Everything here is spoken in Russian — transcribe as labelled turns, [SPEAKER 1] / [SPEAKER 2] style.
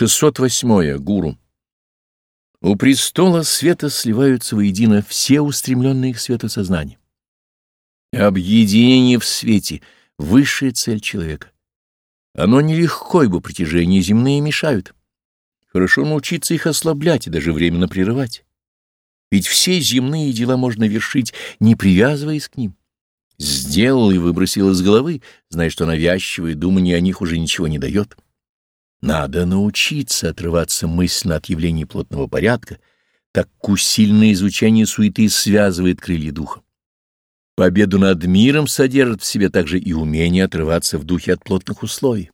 [SPEAKER 1] 608. Гуру. У престола света сливаются воедино все устремленные к свету сознания. Объединение в свете — высшая цель человека. Оно нелегко, ибо притяжения земные мешают. Хорошо научиться их ослаблять и даже временно прерывать. Ведь все земные дела можно вершить, не привязываясь к ним. Сделал и выбросил из головы, зная, что навязчивое думание о них уже ничего не дает. Надо научиться отрываться мысленно от явлений плотного порядка, так как усиленное изучение суеты связывает крылья духа. Победу над миром содержит в себе также и умение отрываться в духе от плотных условий.